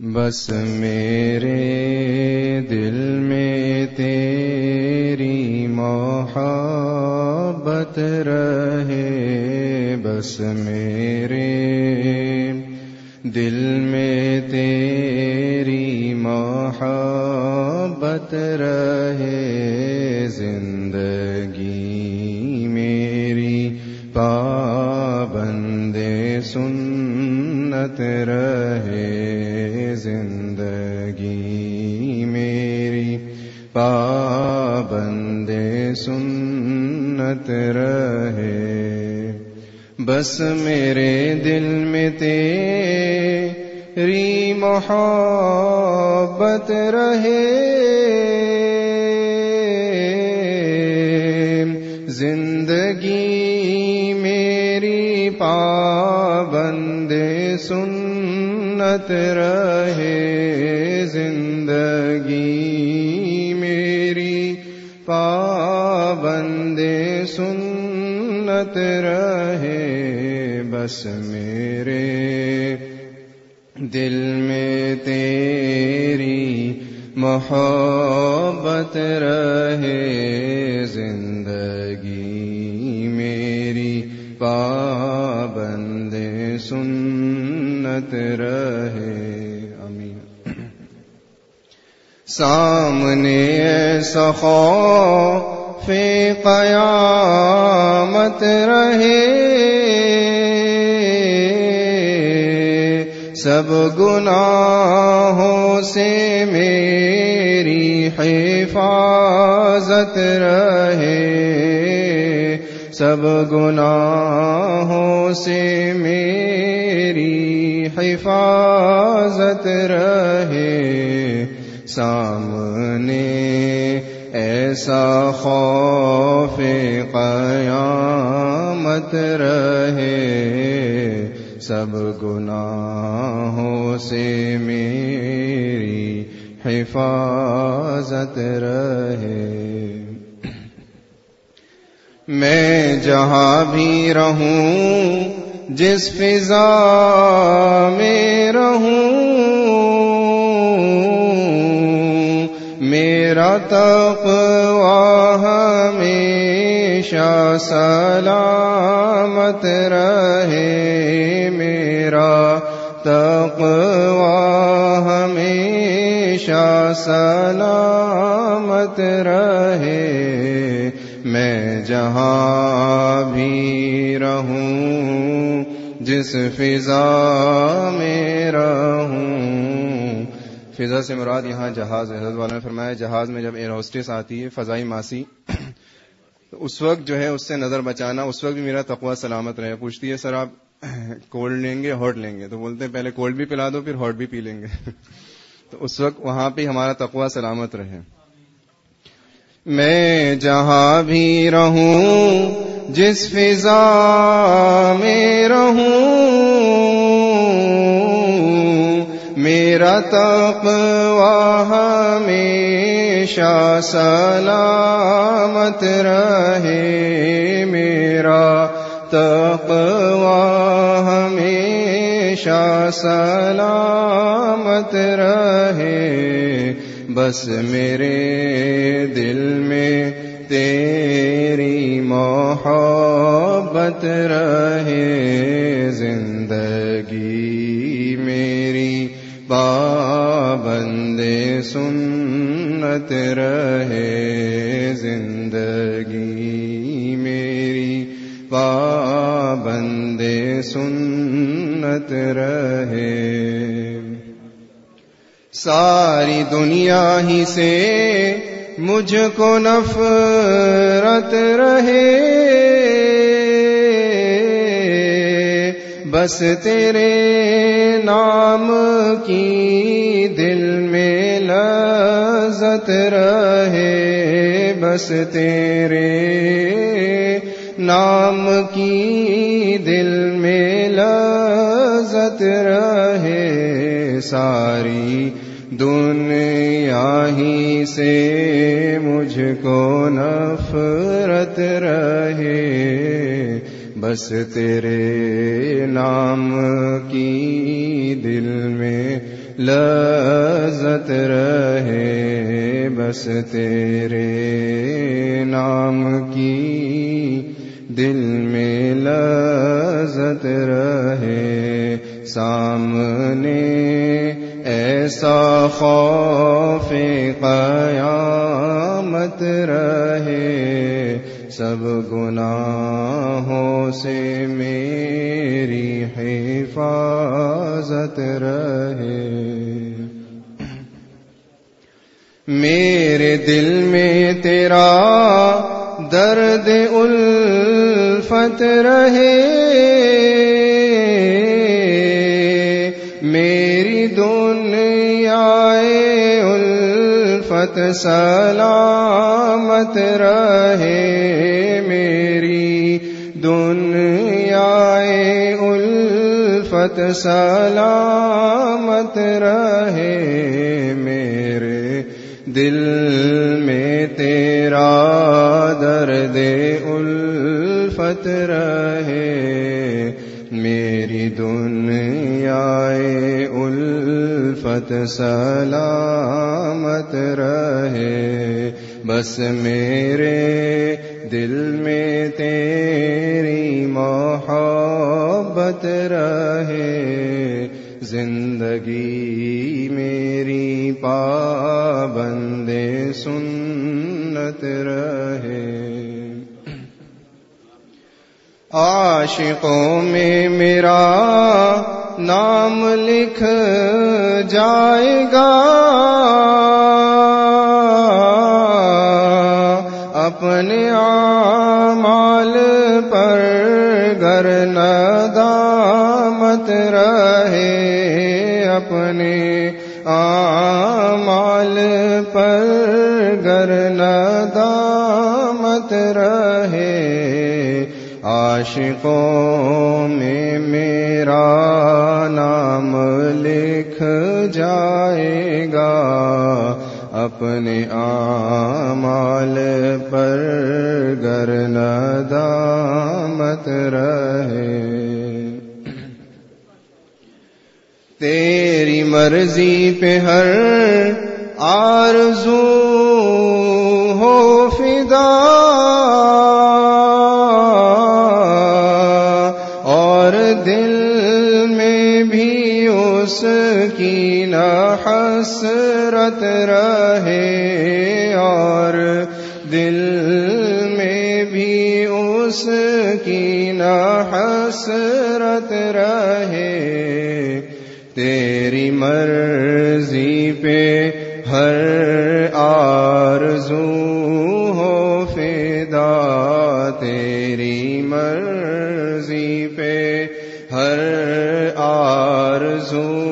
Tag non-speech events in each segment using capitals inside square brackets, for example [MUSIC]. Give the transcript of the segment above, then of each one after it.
بس میرے دل میں تیری محبت رہے، بس میرے دل میں تیری محبت رہے، زندگی میری پابند سنت رہے۔ زندگی میری پابند سنت رہے۔ بس میرے دل میں تیری محبت رہے۔ زندگی میری پابند سنت رہے زندگی میری۔ پابند سنت رہے بس میرے۔ دل میں تیری محبت رہے زندگی میری۔ پابند سنت رہے امین سامنے خوف قیامت رہے۔ سب گناہوں سے میری حفاظت رہے۔ سب گناہوں سے میری حفاظت رہے سامنے ایسا خوف قیامت رہے سب گناہوں سے میری حفاظت رہے میں جہاں بھی رہوں جس فضا میں رہوں میرا تقوی ہمیشہ سلامت رہے میرا تقوی ہمیشہ سلامت رہے۔ میں جہاں بھی رہوں، جس فضا میں رہوں۔ فضا سے مراد یہاں جہاز حضرت والا نے فرمایا، جہاز میں جب ایئر ہوسٹس آتی ہے، فضائی ماسی، تو اس وقت جو ہے اس سے نظر بچانا، اس وقت بھی میرا تقوی سلامت رہے۔ پوچھتی ہے، سر، آپ کولڈ لیں گے ہاٹ لیں گے؟ تو بولتے ہیں، پہلے کولڈ بھی پلا دو، پھر ہاٹ بھی پی لیں گے۔ تو اس وقت وہاں پہ ہمارا تقوی سلامت رہے۔ میں جہاں بھی رہوں، جس فضا میں رہوں، میرا تقوی ہمیشہ سلامت رہے، میرا تقوی ہمیشہ سلامت رہے۔ بس میرے دل میں تیری محبت رہے۔ زندگی میری پابند سنت رہے۔ زندگی میری پابند سنت رہے۔ ساری دنیا ہی سے مجھ کو نفرت رہے۔ بس تیرے نام کی دل میں لذت رہے۔ بس تیرے نام کی دل میں لذت رہے ساری، دنیا ہی سے مجھ کو نفرت رہے۔ بس تیرے نام کی دل میں لذت رہے۔ بس تیرے نام کی دل میں لذت رہے۔ سامنے ایسا خوف قیامت رہے۔ سب گناہوں سے میری حفاظت رہے۔ میرے دل میں تیرا درد الفت رہے۔ میری دنیا الفت سلامت رہے میری دنیا الفت سلامت رہے میرے دل میں تیرا درد الفت رہے، میری دنیا الفت سلامت رہے۔ بس میرے دل میں تیری محبت رہے۔ زندگی میری پابند سنت رہے۔ عاشقوں میں میرا نام لکھ جائے گا۔ اپنے آمال پر گر ندامت رہے۔ اپنے آمال پر گر ندامت عاشقوں میں میرا نام لکھ جائے گا۔ اپنے آمال پر گر ندامت رہے۔ تیری مرضی پہ ہر آرزو ہو فدا۔ حسرت رہے اور دل میں بھی اس کی نہ حسرت رہے۔ تیری مرضی پہ ہر آرزو ہو فدا۔ تیری مرضی پہ ہر آرزو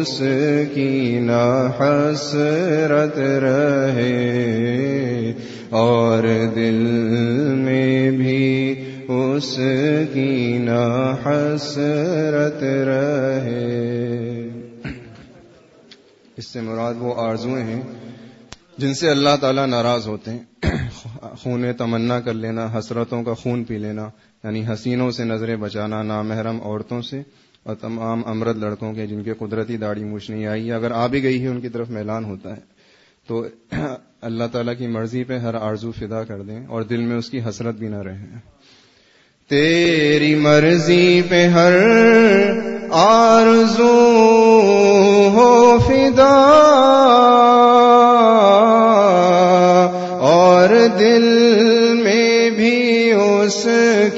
اس کی نہ حسرت رہے اور دل میں بھی اس کی نہ حسرت رہے۔ اس سے مراد وہ آرزویں ہیں جن سے اللہ تعالیٰ ناراض ہوتے ہیں۔ خون تمنا کر لینا، حسرتوں کا خون پی لینا یعنی حسینوں سے نظریں بچانا، نامحرم عورتوں سے۔ اور تمام امرد لڑکوں کے جن کے قدرتی داڑھی موچ نہیں آئی اگر آ بھی گئی ہے ان کی طرف میلان ہوتا ہے، تو [CLEARS THROAT] اللہ تعالیٰ کی مرضی پہ ہر آرزو فدا کر دیں اور دل میں اس کی حسرت بھی نہ رہے۔ تیری مرضی پہ ہر آرزو ہو فدا اور دل میں بھی اس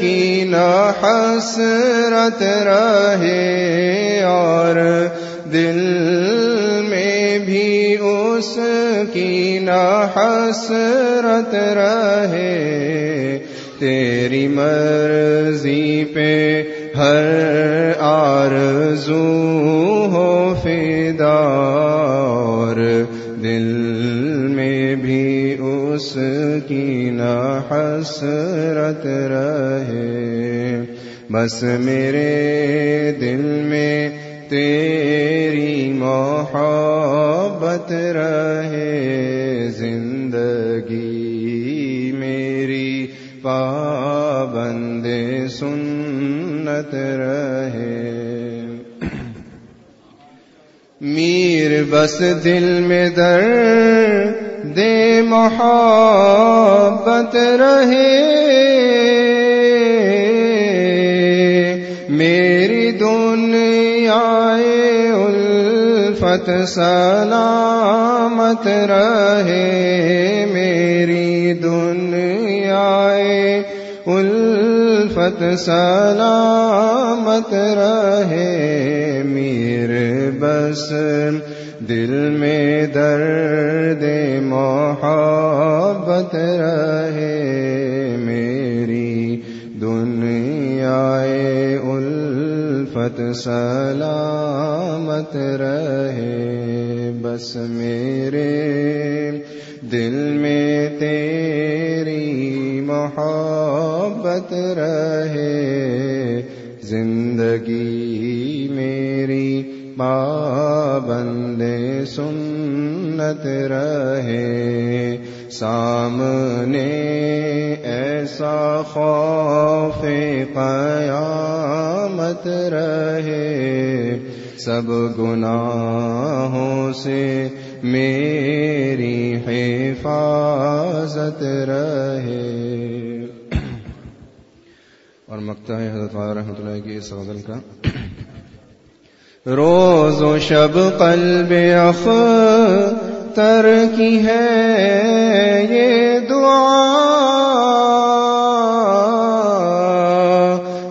کی نہ حسرت رہے اور دل میں بھی اس کی نہ حسرت رہے۔ تیری مرضی پہ ہر آرزو ہو فدا اور دل میں بھی اس کی نہ حسرت رہے۔ بس میرے دل میں تیری محبت رہے، زندگی میری پابند سنت رہے۔ میر، بس دل میں در دے محبت رہے۔ الفت سلامت رہے میری دنیا الفت سلامت رہے میر بس۔ دل میں درد محبت رہے۔ الفت سلامت رہے بس میرے دل میں تیری محبت رہے زندگی میری پابند سنت رہے سامنے ایسا خوف قیامت رہے۔ سب گناہوں سے میری حفاظت رہے۔ اور مکتا ہے حضرت رحمۃ اللہ کی اس غزل کا۔ روز و شب قلب اخ تر کی ہے۔ یہ دعا،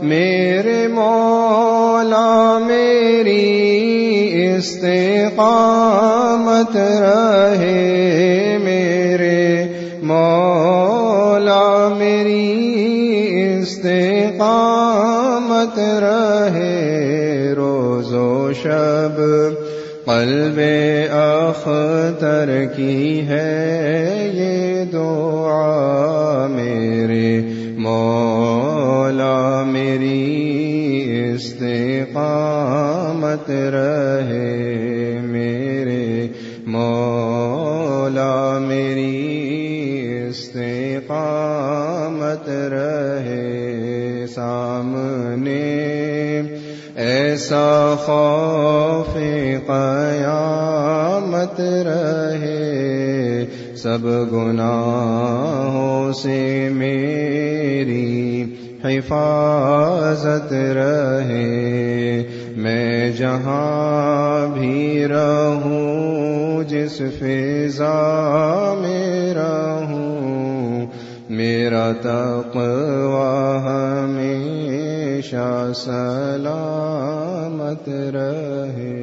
میرے مولا، میری استقامت رہے، میرے مولا، میری استقامت رہے۔ روز و شب، قلب اختر کی ہے استقامت رہے میرے مولا میری استقامت رہے سامنے ایسا خوف قیامت رہے سب گناہوں سے میری حفاظت رہے میں جہاں بھی رہوں جس فضا میں رہوں میرا تقوی ہمیشہ سلامت رہے۔